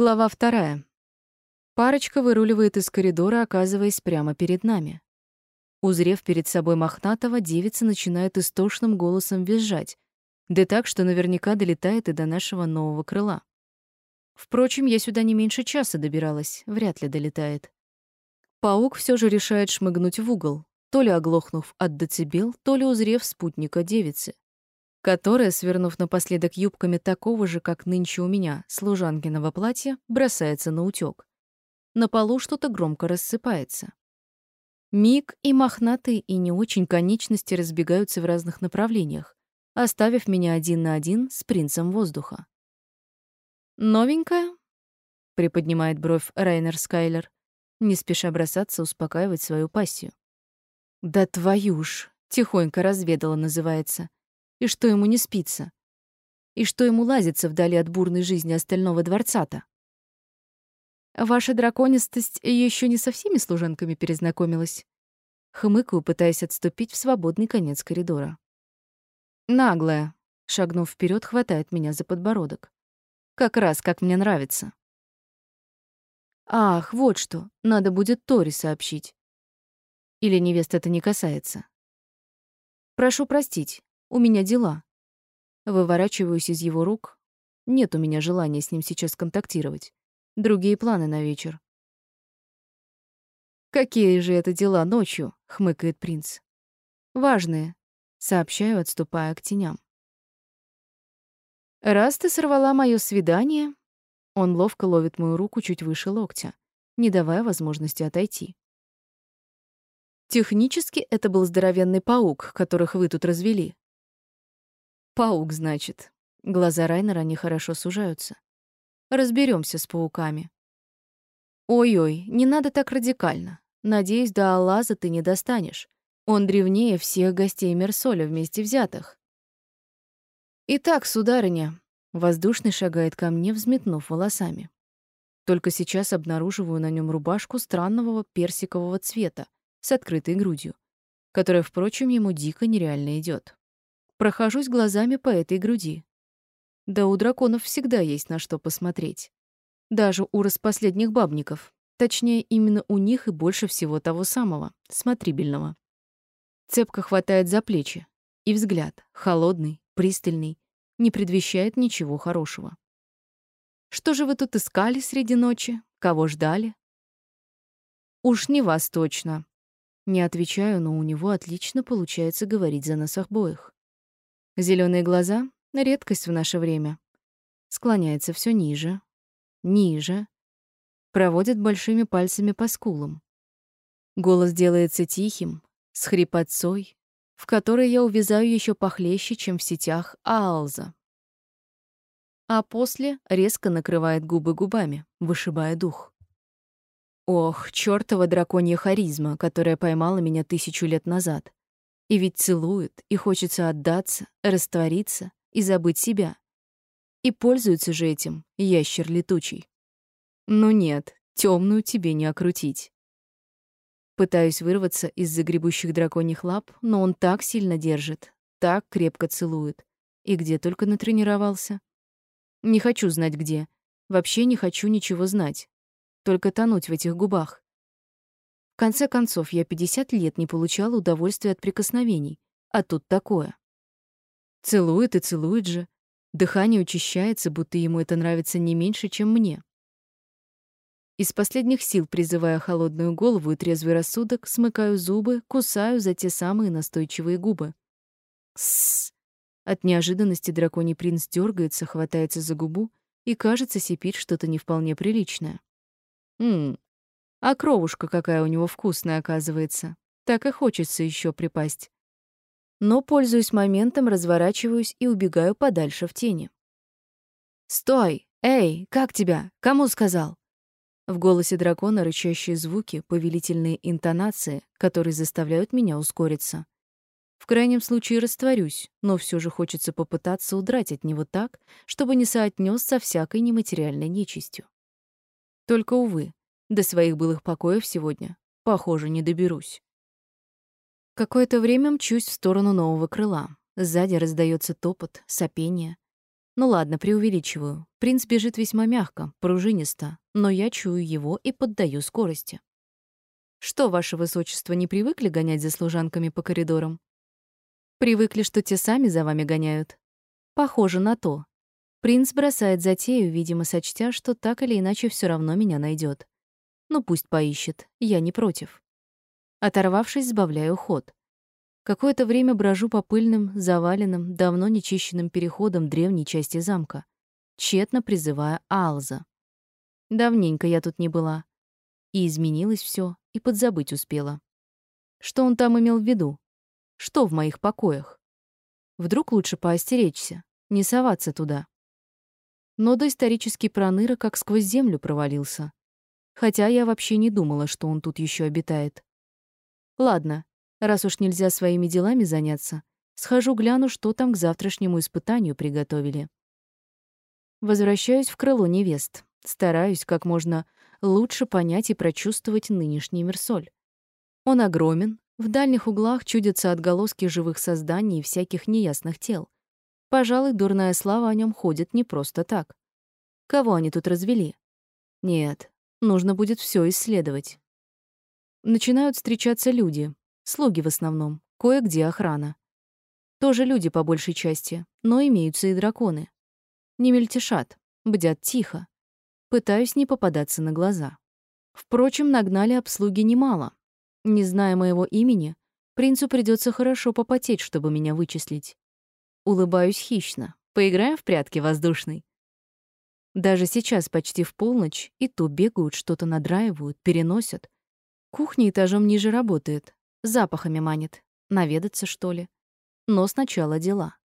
Глава вторая. Парочка выруливает из коридора, оказываясь прямо перед нами. Узрев перед собой Мохнатого, девица начинает истошным голосом визжать, да так, что наверняка долетает и до нашего нового крыла. Впрочем, я сюда не меньше часа добиралась, вряд ли долетает. Паук все же решает шмыгнуть в угол, то ли оглохнув от децибел, то ли узрев спутника девицы которая, свернув напоследок юбками такого же, как нынче у меня, служанкиного платья, бросается на утёк. На полу что-то громко рассыпается. Миг и мохнатые, и не очень конечности разбегаются в разных направлениях, оставив меня один на один с принцем воздуха. «Новенькая?» — приподнимает бровь Райнер Скайлер, не спеша бросаться успокаивать свою пассию. «Да твою ж!» — тихонько разведала, называется и что ему не спится, и что ему лазится вдали от бурной жизни остального дворца-то. Ваша драконистость еще не со всеми служанками перезнакомилась. Хмыкаю, пытаясь отступить в свободный конец коридора. Наглая, шагнув вперед, хватает меня за подбородок. Как раз как мне нравится. Ах, вот что, надо будет Тори сообщить. Или невест это не касается. Прошу простить, у меня дела. Выворачиваюсь из его рук. Нет у меня желания с ним сейчас контактировать. Другие планы на вечер. «Какие же это дела ночью?» — хмыкает принц. «Важные», — сообщаю, отступая к теням. «Раз ты сорвала моё свидание...» Он ловко ловит мою руку чуть выше локтя, не давая возможности отойти. Технически это был здоровенный паук, которых вы тут развели. Паук, значит. Глаза Райнера нехорошо сужаются. Разберемся с пауками. Ой-ой, не надо так радикально. Надеюсь, до Аллаза ты не достанешь. Он древнее всех гостей Мерсоля вместе взятых. Итак, сударыня, воздушный шагает ко мне, взметнув волосами. Только сейчас обнаруживаю на нем рубашку странного персикового цвета с открытой грудью, которая, впрочем, ему дико нереально идет. Прохожусь глазами по этой груди. Да у драконов всегда есть на что посмотреть. Даже у распоследних бабников. Точнее, именно у них и больше всего того самого, смотрибельного. Цепко хватает за плечи. И взгляд, холодный, пристальный, не предвещает ничего хорошего. Что же вы тут искали среди ночи? Кого ждали? Уж не вас точно. Не отвечаю, но у него отлично получается говорить за нас обоих. Зеленые глаза — редкость в наше время. Склоняется все ниже, ниже. Проводит большими пальцами по скулам. Голос делается тихим, с хрипотцой, в которой я увязаю еще похлеще, чем в сетях Аалза. А после резко накрывает губы губами, вышибая дух. Ох, чёртова драконья харизма, которая поймала меня тысячу лет назад. И ведь целует, и хочется отдаться, раствориться и забыть себя. И пользуется же этим ящер летучий. Ну нет, темную тебе не окрутить. Пытаюсь вырваться из загребущих драконьих лап, но он так сильно держит, так крепко целует. И где только натренировался. Не хочу знать где. Вообще не хочу ничего знать. Только тонуть в этих губах конце концов, я 50 лет не получала удовольствия от прикосновений, а тут такое. Целует и целует же. Дыхание учащается, будто ему это нравится не меньше, чем мне. Из последних сил, призывая холодную голову и трезвый рассудок, смыкаю зубы, кусаю за те самые настойчивые губы. Сс. От неожиданности драконий принц дергается, хватается за губу и, кажется, сипит что-то не вполне приличное. Мм, а кровушка какая у него вкусная, оказывается. Так и хочется еще припасть. Но, пользуясь моментом, разворачиваюсь и убегаю подальше в тени. «Стой! Эй, как тебя? Кому сказал?» В голосе дракона рычащие звуки, повелительные интонации, которые заставляют меня ускориться. В крайнем случае растворюсь, но все же хочется попытаться удрать от него так, чтобы не соотнес со всякой нематериальной нечистью. Только, увы, до своих былых покоев сегодня, похоже, не доберусь. Какое-то время мчусь в сторону нового крыла. Сзади раздается топот, сопение. Ну ладно, преувеличиваю. Принц бежит весьма мягко, пружинисто, но я чую его и поддаю скорости. Что, ваше высочество, не привыкли гонять за служанками по коридорам? Привыкли, что те сами за вами гоняют. Похоже на то. Принц бросает затею, видимо, сочтя, что так или иначе все равно меня найдет. Ну пусть поищет, я не против. Оторвавшись, сбавляю ход. Какое-то время брожу по пыльным, заваленным, давно нечищенным переходам древней части замка, тщетно призывая Алза. Давненько я тут не была. И изменилось все, и подзабыть успела. Что он там имел в виду? Что в моих покоях? Вдруг лучше поостеречься, не соваться туда. Но доисторический проныра как сквозь землю провалился. Хотя я вообще не думала, что он тут еще обитает. Ладно, раз уж нельзя своими делами заняться, схожу гляну, что там к завтрашнему испытанию приготовили. Возвращаюсь в крыло невест. Стараюсь как можно лучше понять и прочувствовать нынешний Мерсоль. Он огромен, в дальних углах чудятся отголоски живых созданий и всяких неясных тел. Пожалуй, дурная слава о нем ходит не просто так. Кого они тут развели? Нет, нужно будет все исследовать. Начинают встречаться люди, слуги в основном, кое-где охрана. Тоже люди по большей части, но имеются и драконы. Не мельтешат, бдят тихо. Пытаюсь не попадаться на глаза. Впрочем, нагнали обслуги немало. Не зная моего имени, принцу придется хорошо попотеть, чтобы меня вычислить. Улыбаюсь хищно. Поиграем в прятки воздушный. Даже сейчас почти в полночь и то бегают, что-то надраивают, переносят. Кухня этажом ниже работает. Запахами манит. Наведаться, что ли? Но сначала дела.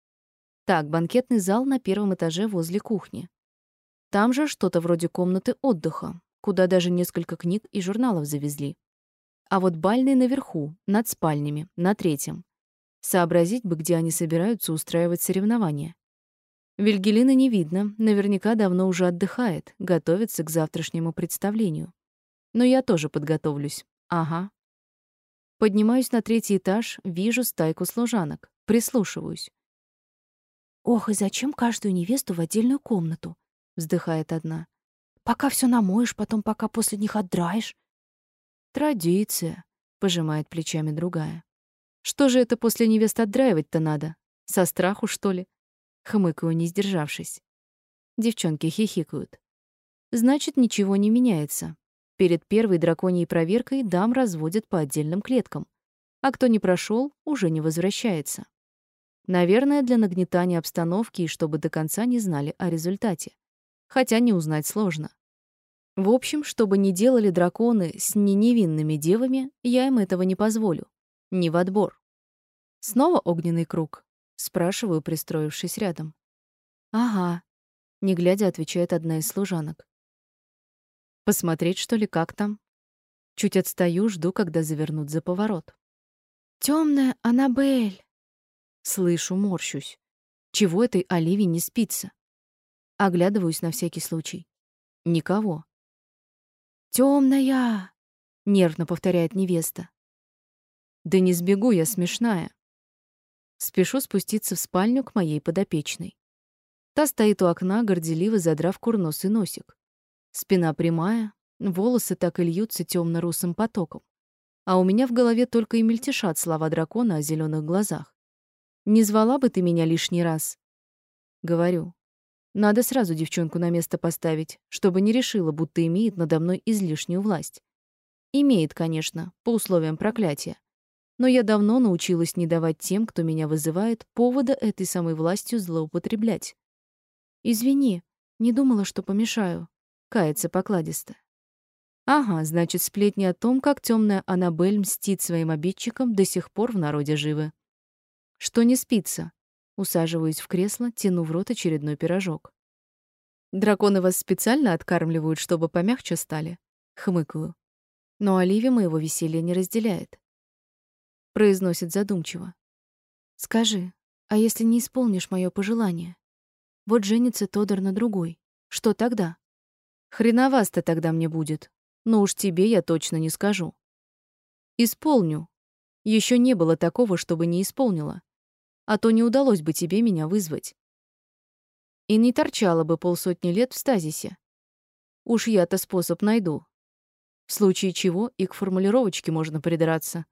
Так, банкетный зал на первом этаже возле кухни. Там же что-то вроде комнаты отдыха, куда даже несколько книг и журналов завезли. А вот бальный наверху, над спальнями, на третьем. Сообразить бы, где они собираются устраивать соревнования. Вильгелина не видно, наверняка давно уже отдыхает, готовится к завтрашнему представлению. Но я тоже подготовлюсь. Ага. Поднимаюсь на третий этаж, вижу стайку служанок, прислушиваюсь. «Ох, и зачем каждую невесту в отдельную комнату?» — вздыхает одна. «Пока все намоешь, потом пока после них отдраешь». «Традиция», — пожимает плечами другая. «Что же это после невест отдраивать-то надо? Со страху, что ли?» Хмыкаю, не сдержавшись. Девчонки хихикают. «Значит, ничего не меняется. Перед первой драконьей проверкой дам разводят по отдельным клеткам, а кто не прошел, уже не возвращается. Наверное, для нагнетания обстановки и чтобы до конца не знали о результате. Хотя не узнать сложно. В общем, чтобы не делали драконы с неневинными девами, я им этого не позволю. Не в отбор. Снова огненный круг? Спрашиваю, пристроившись рядом. Ага. Не глядя, отвечает одна из служанок. Посмотреть, что ли, как там? Чуть отстаю, жду, когда завернут за поворот. Темная Анабель. Слышу, морщусь. Чего этой Оливии не спится? Оглядываюсь на всякий случай. Никого. Темная, нервно повторяет невеста. Да не сбегу я смешная. Спешу спуститься в спальню к моей подопечной. Та стоит у окна, горделиво задрав курносый носик. Спина прямая, волосы так и льются темно-русым потоком. А у меня в голове только и мельтешат слова дракона о зеленых глазах. «Не звала бы ты меня лишний раз?» Говорю. Надо сразу девчонку на место поставить, чтобы не решила, будто имеет надо мной излишнюю власть. Имеет, конечно, по условиям проклятия. Но я давно научилась не давать тем, кто меня вызывает, повода этой самой властью злоупотреблять. «Извини, не думала, что помешаю», Кается покладисто. Ага, значит, сплетни о том, как темная Аннабель мстит своим обидчикам, до сих пор в народе живы. Что не спится? Усаживаюсь в кресло, тяну в рот очередной пирожок. Драконы вас специально откармливают, чтобы помягче стали? Хмыкаю. Но Оливия моего веселья не разделяет. Произносит задумчиво. Скажи, а если не исполнишь мое пожелание? Вот женится Тодор на другой. Что тогда? Хреновасто тогда мне будет. Но уж тебе я точно не скажу. Исполню. Еще не было такого, чтобы не исполнила. А то не удалось бы тебе меня вызвать. и не торчала бы полсотни лет в стазисе. Уж я-то способ найду. В случае чего и к формулировочке можно придраться.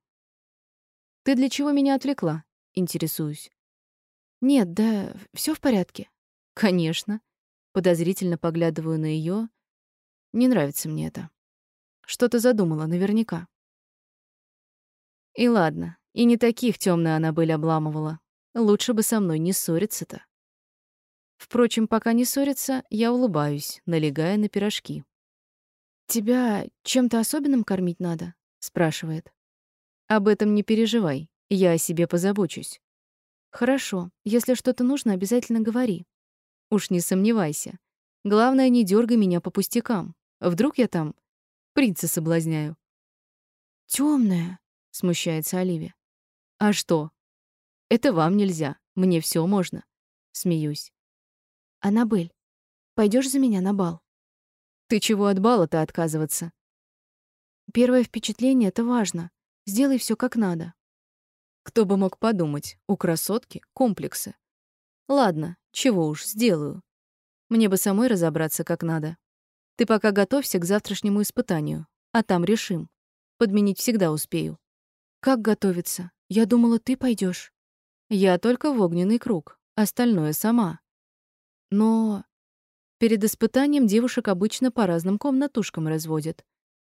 Ты для чего меня отвлекла? Интересуюсь. Нет, да, все в порядке. Конечно. Подозрительно поглядываю на ее. Не нравится мне это. Что-то задумала наверняка. И ладно, и не таких темная она были обламывала. Лучше бы со мной не ссориться-то. Впрочем, пока не ссорится, я улыбаюсь, налегая на пирожки. «Тебя чем-то особенным кормить надо?» — спрашивает. «Об этом не переживай, я о себе позабочусь». «Хорошо, если что-то нужно, обязательно говори». «Уж не сомневайся. Главное, не дергай меня по пустякам. Вдруг я там принца соблазняю». Темная, смущается Оливия. «А что? Это вам нельзя, мне все можно». Смеюсь. «Аннабель, пойдешь за меня на бал?» «Ты чего от бала-то отказываться?» «Первое впечатление — это важно. Сделай все как надо». Кто бы мог подумать, у красотки комплексы. Ладно, чего уж, сделаю. Мне бы самой разобраться как надо. Ты пока готовься к завтрашнему испытанию, а там решим. Подменить всегда успею. Как готовиться? Я думала, ты пойдешь. Я только в огненный круг, остальное сама. Но перед испытанием девушек обычно по разным комнатушкам разводят.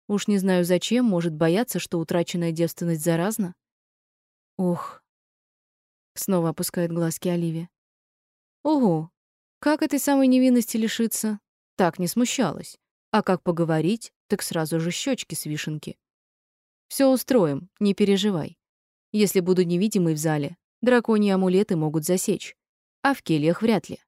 Уж не знаю зачем, может бояться, что утраченная девственность заразна. Ох. Снова опускает глазки Оливия. Ого, как этой самой невинности лишиться? Так не смущалась. А как поговорить, так сразу же щечки с вишенки. Все устроим, не переживай. Если буду невидимой в зале, драконьи амулеты могут засечь, а в кельях вряд ли.